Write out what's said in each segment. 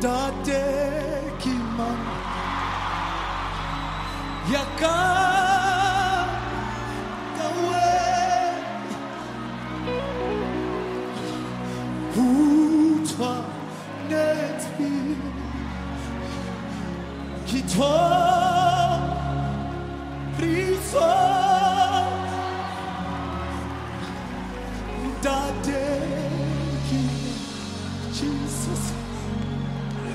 Dadekima Yaka Gawe Utwa Neti Kitwa Riso Dadekima Jesus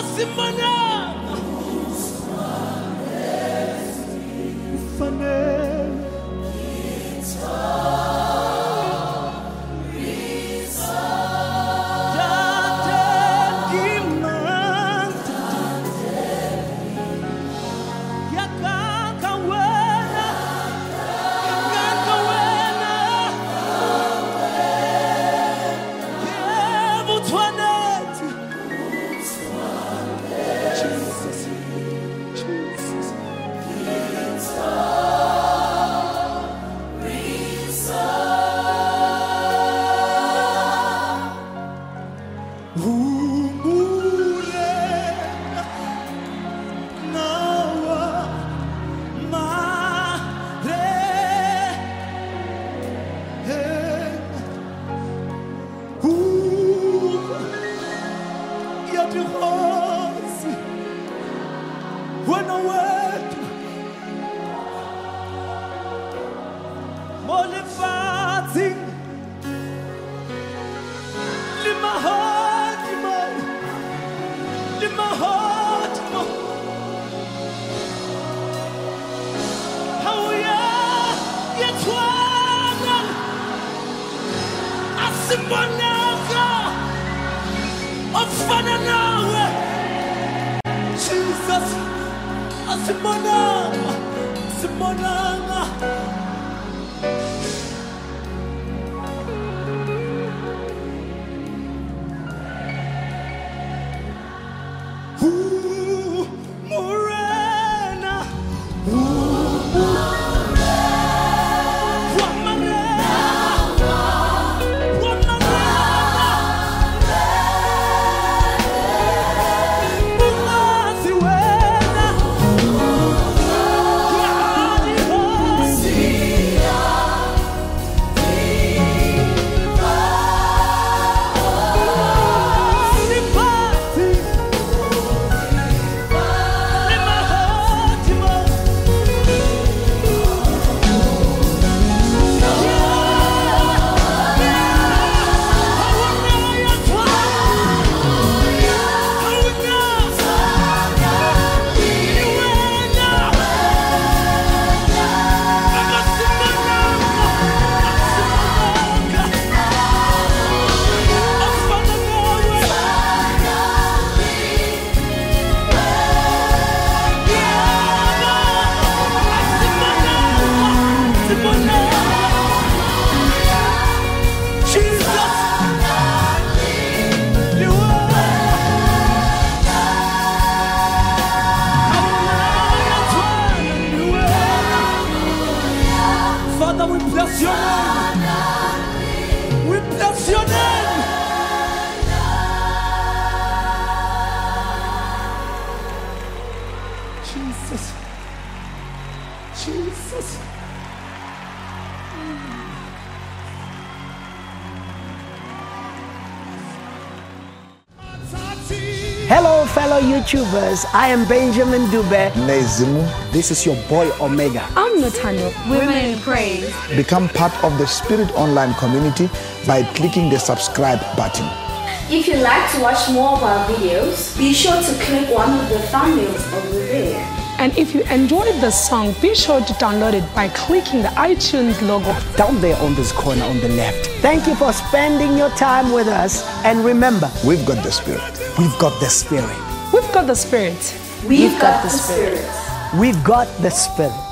ebusuku Wetu. Molefatshe le mahodimo asimonaka ofana nawe. Jesus Ooh, We bless your name. Jesus. Jesus. Hello, fellow YouTubers. I am Benjamin Dube. Neyi Zimu. This is your boy Omega. I'm Natano. Women in Praise. Become part of the Spirit Online community by clicking the subscribe button. If you'd like to watch more of our videos, be sure to click one of the thumbnails over there. And if you enjoyed the song, be sure to download it by clicking the iTunes logo. Down there on this corner on the left. Thank you for spending your time with us. And remember, We've got the Spirit. We've got the Spirit. We've got the Spirit. We've got the Spirit. we've got the Spirit.